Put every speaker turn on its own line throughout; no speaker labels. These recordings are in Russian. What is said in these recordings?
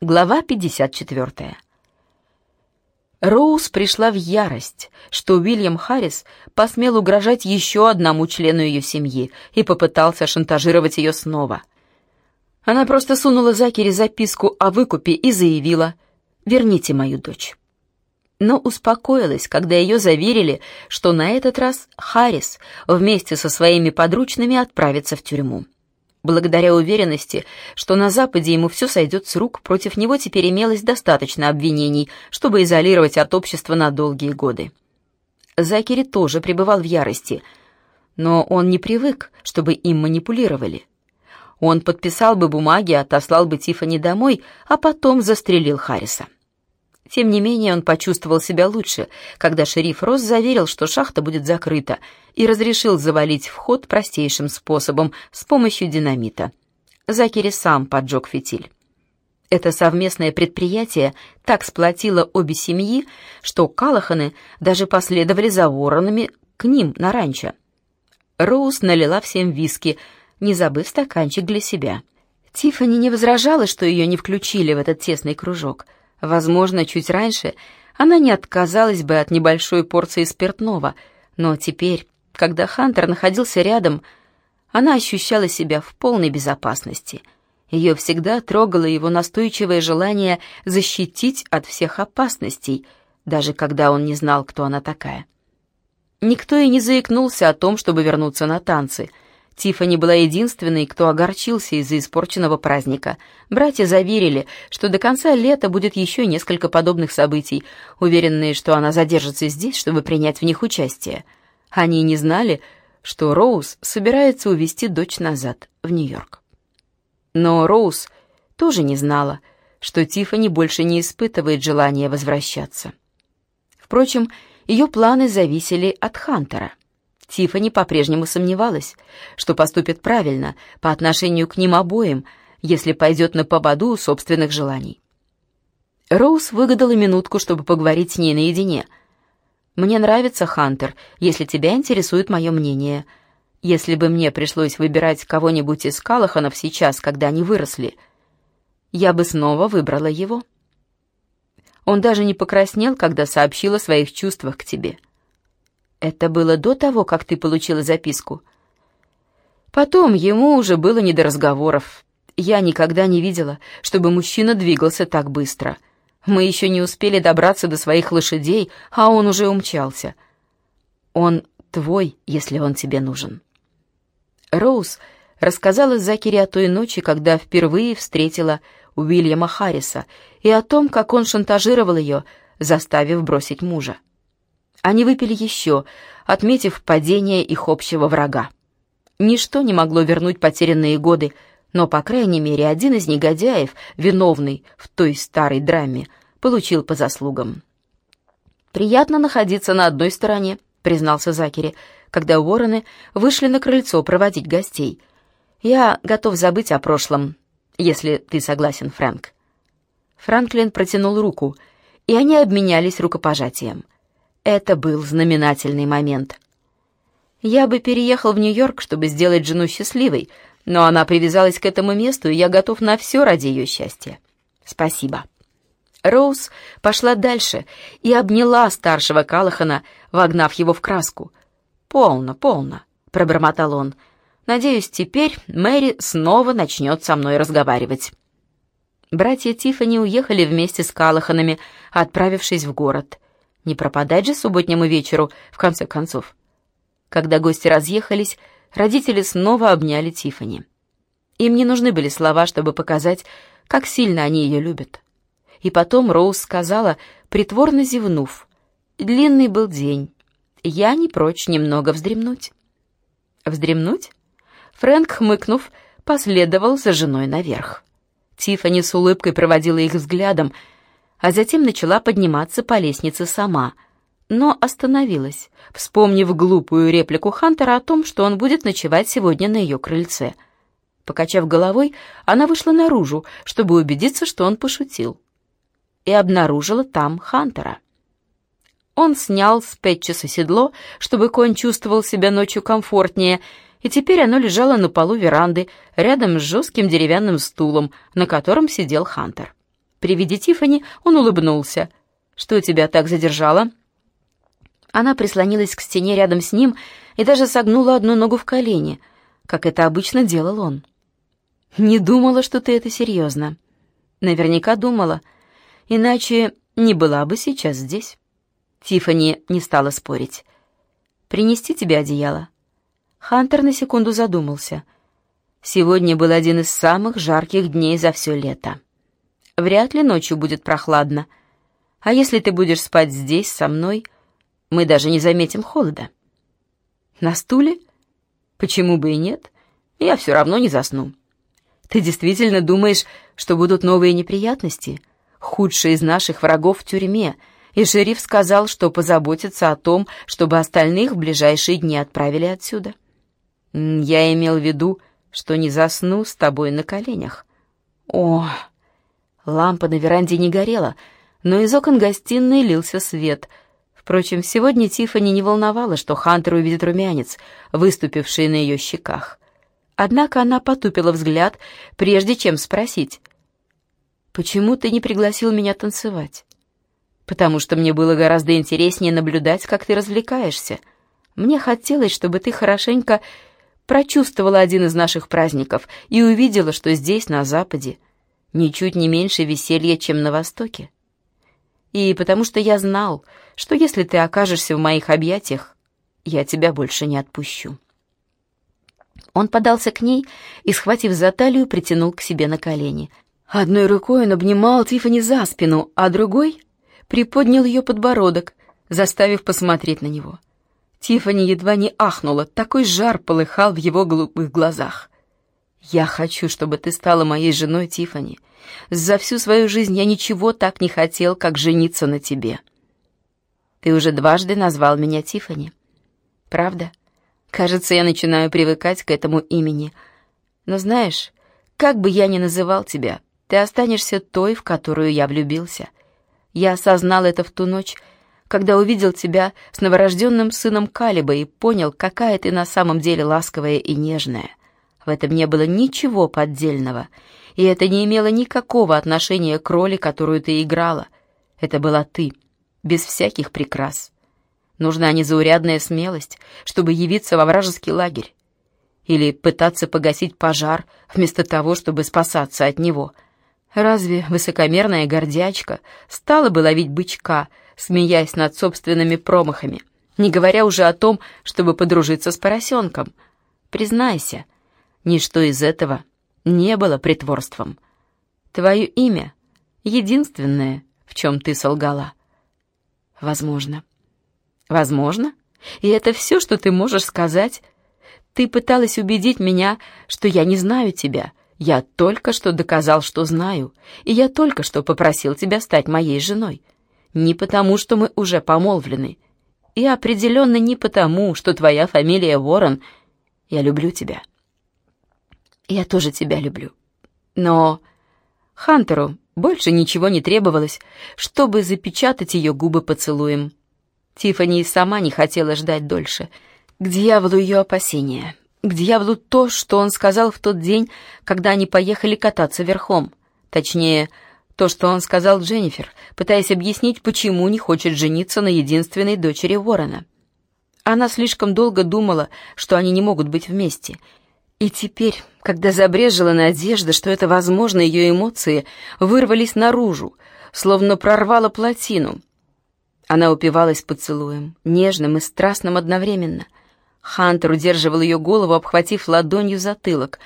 Глава 54. Роуз пришла в ярость, что Уильям Харрис посмел угрожать еще одному члену ее семьи и попытался шантажировать ее снова. Она просто сунула Закере записку о выкупе и заявила «Верните мою дочь». Но успокоилась, когда ее заверили, что на этот раз Харрис вместе со своими подручными отправится в тюрьму. Благодаря уверенности, что на Западе ему все сойдет с рук, против него теперь имелось достаточно обвинений, чтобы изолировать от общества на долгие годы. Закери тоже пребывал в ярости, но он не привык, чтобы им манипулировали. Он подписал бы бумаги, отослал бы Тиффани домой, а потом застрелил Харриса. Тем не менее, он почувствовал себя лучше, когда шериф Росс заверил, что шахта будет закрыта, и разрешил завалить вход простейшим способом с помощью динамита. Закери сам поджег фитиль. Это совместное предприятие так сплотило обе семьи, что Калаханы даже последовали за воронами к ним на ранчо. Роуз налила всем виски, не забыв стаканчик для себя. Тиффани не возражала, что ее не включили в этот тесный кружок — Возможно, чуть раньше она не отказалась бы от небольшой порции спиртного, но теперь, когда Хантер находился рядом, она ощущала себя в полной безопасности. Ее всегда трогало его настойчивое желание защитить от всех опасностей, даже когда он не знал, кто она такая. Никто и не заикнулся о том, чтобы вернуться на танцы — Тиффани была единственной, кто огорчился из-за испорченного праздника. Братья заверили, что до конца лета будет еще несколько подобных событий, уверенные, что она задержится здесь, чтобы принять в них участие. Они не знали, что Роуз собирается увезти дочь назад, в Нью-Йорк. Но Роуз тоже не знала, что Тиффани больше не испытывает желания возвращаться. Впрочем, ее планы зависели от Хантера. Тиффани по-прежнему сомневалась, что поступит правильно по отношению к ним обоим, если пойдет на поводу собственных желаний. Роуз выгадала минутку, чтобы поговорить с ней наедине. «Мне нравится Хантер, если тебя интересует мое мнение. Если бы мне пришлось выбирать кого-нибудь из Калаханов сейчас, когда они выросли, я бы снова выбрала его». Он даже не покраснел, когда сообщил о своих чувствах к тебе. Это было до того, как ты получила записку. Потом ему уже было не до разговоров. Я никогда не видела, чтобы мужчина двигался так быстро. Мы еще не успели добраться до своих лошадей, а он уже умчался. Он твой, если он тебе нужен. Роуз рассказала Закире о той ночи, когда впервые встретила Уильяма Харриса, и о том, как он шантажировал ее, заставив бросить мужа. Они выпили еще, отметив падение их общего врага. Ничто не могло вернуть потерянные годы, но, по крайней мере, один из негодяев, виновный в той старой драме, получил по заслугам. «Приятно находиться на одной стороне», — признался Закери, когда Уоррены вышли на крыльцо проводить гостей. «Я готов забыть о прошлом, если ты согласен, Фрэнк». Франклин протянул руку, и они обменялись рукопожатием — это был знаменательный момент. Я бы переехал в Нью-Йорк, чтобы сделать жену счастливой, но она привязалась к этому месту, и я готов на все ради ее счастья. Спасибо. Роуз пошла дальше и обняла старшего Калахана, вогнав его в краску. «Полно, полно», — пробормотал он. «Надеюсь, теперь Мэри снова начнет со мной разговаривать». Братья Тиффани уехали вместе с Калаханами, отправившись в город — не пропадать же субботнему вечеру, в конце концов. Когда гости разъехались, родители снова обняли Тифани. Им не нужны были слова, чтобы показать, как сильно они ее любят. И потом Роуз сказала, притворно зевнув, «Длинный был день. Я не прочь немного вздремнуть». «Вздремнуть?» Фрэнк, хмыкнув, последовал за женой наверх. Тифани с улыбкой проводила их взглядом, а затем начала подниматься по лестнице сама, но остановилась, вспомнив глупую реплику Хантера о том, что он будет ночевать сегодня на ее крыльце. Покачав головой, она вышла наружу, чтобы убедиться, что он пошутил, и обнаружила там Хантера. Он снял с Пэтчеса седло, чтобы конь чувствовал себя ночью комфортнее, и теперь оно лежало на полу веранды, рядом с жестким деревянным стулом, на котором сидел Хантер. При виде Тифани он улыбнулся. «Что тебя так задержало?» Она прислонилась к стене рядом с ним и даже согнула одну ногу в колени, как это обычно делал он. «Не думала, что ты это серьезно». «Наверняка думала. Иначе не была бы сейчас здесь». Тифани не стала спорить. «Принести тебе одеяло?» Хантер на секунду задумался. Сегодня был один из самых жарких дней за все лето. Вряд ли ночью будет прохладно. А если ты будешь спать здесь, со мной, мы даже не заметим холода. На стуле? Почему бы и нет? Я все равно не засну. Ты действительно думаешь, что будут новые неприятности? Худший из наших врагов в тюрьме, и шериф сказал, что позаботится о том, чтобы остальных в ближайшие дни отправили отсюда. Я имел в виду, что не засну с тобой на коленях. О, лампа на веранде не горела, но из окон гостиной лился свет. Впрочем, сегодня Тиффани не волновала, что Хантер увидит румянец, выступивший на ее щеках. Однако она потупила взгляд, прежде чем спросить. «Почему ты не пригласил меня танцевать?» «Потому что мне было гораздо интереснее наблюдать, как ты развлекаешься. Мне хотелось, чтобы ты хорошенько прочувствовала один из наших праздников и увидела, что здесь, на Западе, ничуть не меньше веселья, чем на Востоке. И потому что я знал, что если ты окажешься в моих объятиях, я тебя больше не отпущу». Он подался к ней и, схватив за талию, притянул к себе на колени. Одной рукой он обнимал Тиффани за спину, а другой приподнял ее подбородок, заставив посмотреть на него. Тиффани едва не ахнула, такой жар полыхал в его голубых глазах. «Я хочу, чтобы ты стала моей женой, Тиффани. За всю свою жизнь я ничего так не хотел, как жениться на тебе». «Ты уже дважды назвал меня Тиффани. Правда?» Кажется, я начинаю привыкать к этому имени. Но знаешь, как бы я ни называл тебя, ты останешься той, в которую я влюбился. Я осознал это в ту ночь, когда увидел тебя с новорожденным сыном Калиба и понял, какая ты на самом деле ласковая и нежная. В этом не было ничего поддельного, и это не имело никакого отношения к роли, которую ты играла. Это была ты, без всяких прикрас. Нужна незаурядная смелость, чтобы явиться во вражеский лагерь. Или пытаться погасить пожар, вместо того, чтобы спасаться от него. Разве высокомерная гордячка стала бы ловить бычка, смеясь над собственными промахами, не говоря уже о том, чтобы подружиться с поросенком? Признайся, ничто из этого не было притворством. Твое имя — единственное, в чем ты солгала. Возможно. Возможно. И это все, что ты можешь сказать? Ты пыталась убедить меня, что я не знаю тебя. Я только что доказал, что знаю. И я только что попросил тебя стать моей женой. Не потому, что мы уже помолвлены. И определенно не потому, что твоя фамилия Ворон. Я люблю тебя. Я тоже тебя люблю. Но Хантеру больше ничего не требовалось, чтобы запечатать ее губы поцелуем. Тиффани сама не хотела ждать дольше. К дьяволу ее опасения. К дьяволу то, что он сказал в тот день, когда они поехали кататься верхом. Точнее, то, что он сказал Дженнифер, пытаясь объяснить, почему не хочет жениться на единственной дочери Ворона. Она слишком долго думала, что они не могут быть вместе. И теперь, когда забрежила надежда, что это возможно, ее эмоции вырвались наружу, словно прорвало плотину — она упивалась поцелуем, нежным и страстным одновременно. Хантер удерживал ее голову, обхватив ладонью затылок,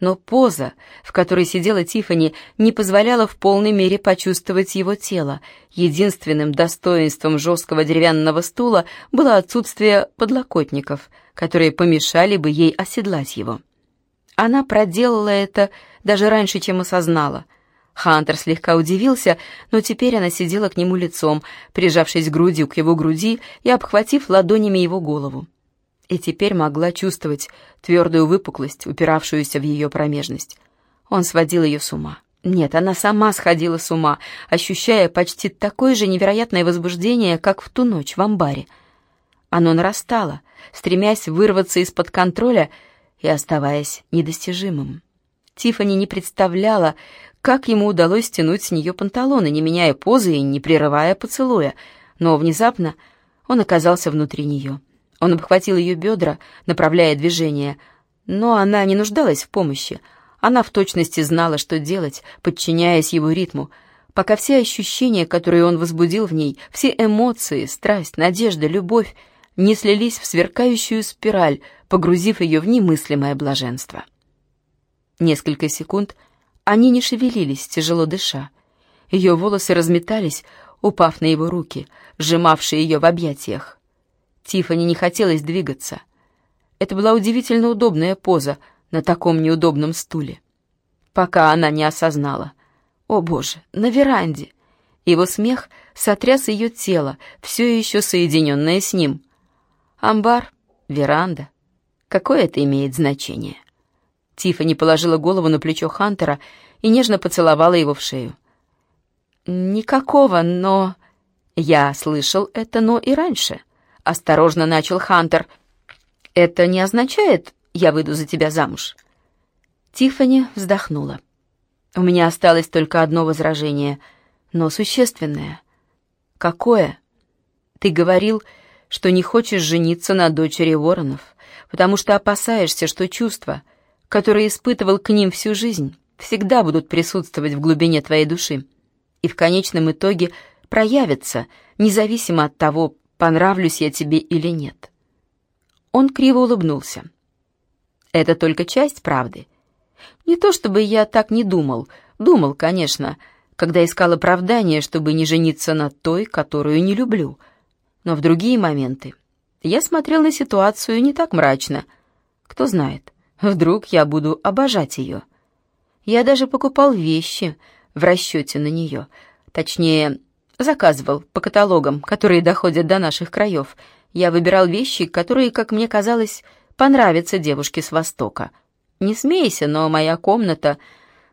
но поза, в которой сидела Тифани, не позволяла в полной мере почувствовать его тело. Единственным достоинством жесткого деревянного стула было отсутствие подлокотников, которые помешали бы ей оседлать его. Она проделала это даже раньше, чем осознала — Хантер слегка удивился, но теперь она сидела к нему лицом, прижавшись грудью к его груди и обхватив ладонями его голову. И теперь могла чувствовать твердую выпуклость, упиравшуюся в ее промежность. Он сводил ее с ума. Нет, она сама сходила с ума, ощущая почти такое же невероятное возбуждение, как в ту ночь в амбаре. Оно нарастало, стремясь вырваться из-под контроля и оставаясь недостижимым. Тифани не представляла, как ему удалось стянуть с нее панталоны, не меняя позы и не прерывая поцелуя. Но внезапно он оказался внутри нее. Он обхватил ее бедра, направляя движение, но она не нуждалась в помощи. Она в точности знала, что делать, подчиняясь его ритму, пока все ощущения, которые он возбудил в ней, все эмоции, страсть, надежда, любовь, не слились в сверкающую спираль, погрузив ее в немыслимое блаженство. Несколько секунд они не шевелились, тяжело дыша. Ее волосы разметались, упав на его руки, сжимавшие ее в объятиях. Тифани не хотелось двигаться. Это была удивительно удобная поза на таком неудобном стуле. Пока она не осознала. О боже, на веранде! Его смех сотряс ее тело, все еще соединенное с ним. Амбар, веранда. Какое это имеет значение? Тиффани положила голову на плечо Хантера и нежно поцеловала его в шею. «Никакого, но...» «Я слышал это «но» и раньше», — осторожно начал Хантер. «Это не означает, я выйду за тебя замуж?» Тиффани вздохнула. «У меня осталось только одно возражение, но существенное». «Какое?» «Ты говорил, что не хочешь жениться на дочери Воронов, потому что опасаешься, что чувства, которые испытывал к ним всю жизнь, всегда будут присутствовать в глубине твоей души и в конечном итоге проявятся, независимо от того, понравлюсь я тебе или нет. Он криво улыбнулся. Это только часть правды. Не то чтобы я так не думал, думал, конечно, когда искал оправдание, чтобы не жениться на той, которую не люблю. Но в другие моменты я смотрел на ситуацию не так мрачно. Кто знает, вдруг я буду обожать ее. Я даже покупал вещи в расчете на нее. Точнее, заказывал по каталогам, которые доходят до наших краев. Я выбирал вещи, которые, как мне казалось, понравятся девушке с Востока. Не смейся, но моя комната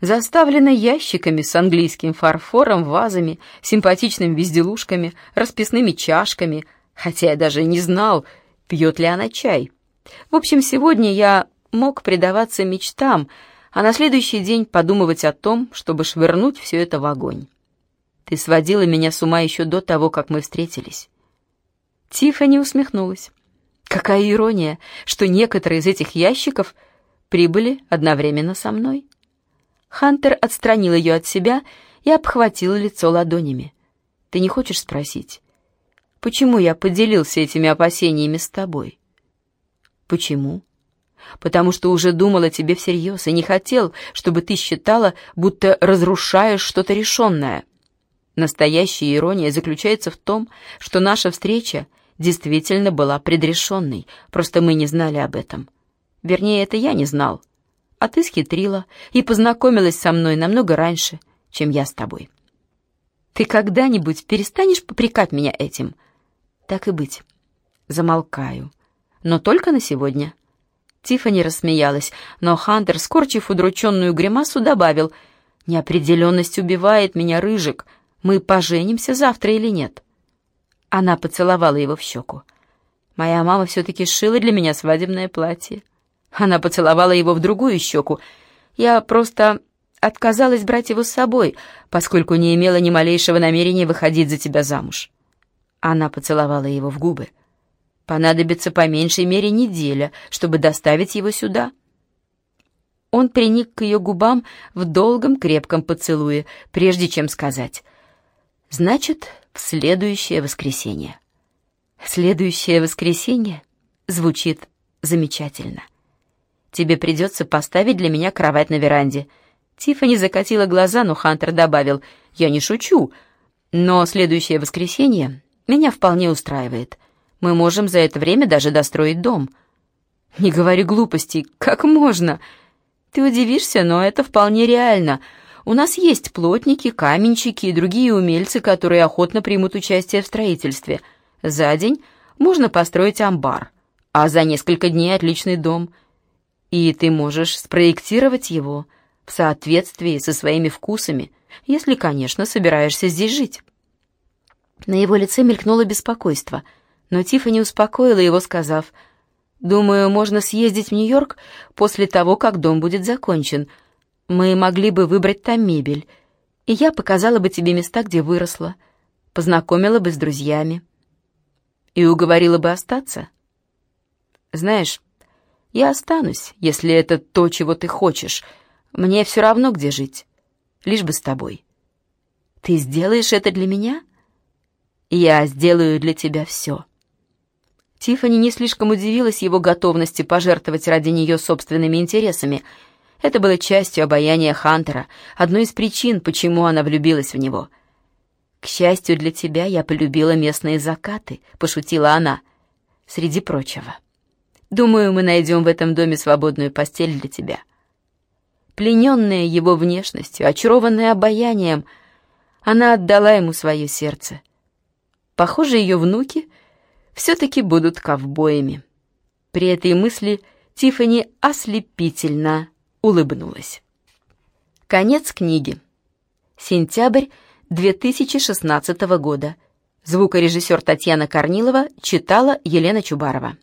заставлена ящиками с английским фарфором, вазами, симпатичными безделушками, расписными чашками, хотя я даже не знал, пьет ли она чай. В общем, сегодня я мог предаваться мечтам, а на следующий день подумывать о том, чтобы швырнуть все это в огонь. Ты сводила меня с ума еще до того, как мы встретились. Тиффани усмехнулась. Какая ирония, что некоторые из этих ящиков прибыли одновременно со мной. Хантер отстранил ее от себя и обхватил лицо ладонями. Ты не хочешь спросить, почему я поделился этими опасениями с тобой? Почему? потому что уже думал о тебе всерьез и не хотел, чтобы ты считала, будто разрушаешь что-то решенное. Настоящая ирония заключается в том, что наша встреча действительно была предрешенной, просто мы не знали об этом. Вернее, это я не знал. А ты схитрила и познакомилась со мной намного раньше, чем я с тобой. Ты когда-нибудь перестанешь попрекать меня этим? Так и быть. Замолкаю. Но только на сегодня. Тиффани рассмеялась, но Хантер, скорчив удрученную гримасу, добавил, «Неопределенность убивает меня, Рыжик. Мы поженимся завтра или нет?» Она поцеловала его в щеку. «Моя мама все-таки сшила для меня свадебное платье». Она поцеловала его в другую щеку. «Я просто отказалась брать его с собой, поскольку не имела ни малейшего намерения выходить за тебя замуж». Она поцеловала его в губы. Понадобится по меньшей мере неделя, чтобы доставить его сюда. Он приник к ее губам в долгом крепком поцелуе, прежде чем сказать «Значит, в следующее воскресенье». «Следующее воскресенье» звучит замечательно. «Тебе придется поставить для меня кровать на веранде». Тиффани закатила глаза, но Хантер добавил «Я не шучу, но следующее воскресенье меня вполне устраивает». Мы можем за это время даже достроить дом. Не говори глупостей, как можно? Ты удивишься, но это вполне реально. У нас есть плотники, каменщики и другие умельцы, которые охотно примут участие в строительстве. За день можно построить амбар, а за несколько дней отличный дом. И ты можешь спроектировать его в соответствии со своими вкусами, если, конечно, собираешься здесь жить. На его лице мелькнуло беспокойство — но Тиффани успокоила его, сказав, «Думаю, можно съездить в Нью-Йорк после того, как дом будет закончен. Мы могли бы выбрать там мебель, и я показала бы тебе места, где выросла, познакомила бы с друзьями. И уговорила бы остаться. Знаешь, я останусь, если это то, чего ты хочешь. Мне все равно, где жить, лишь бы с тобой. Ты сделаешь это для меня? Я сделаю для тебя все. Тиффани не слишком удивилась его готовности пожертвовать ради нее собственными интересами. Это было частью обаяния Хантера, одной из причин, почему она влюбилась в него. «К счастью для тебя, я полюбила местные закаты», — пошутила она, среди прочего. «Думаю, мы найдем в этом доме свободную постель для тебя». Плененная его внешностью, очарованная обаянием, она отдала ему свое сердце. Похоже, ее внуки — все-таки будут ковбоями. При этой мысли Тиффани ослепительно улыбнулась. Конец книги. Сентябрь 2016 года. Звукорежиссер Татьяна Корнилова читала Елена Чубарова.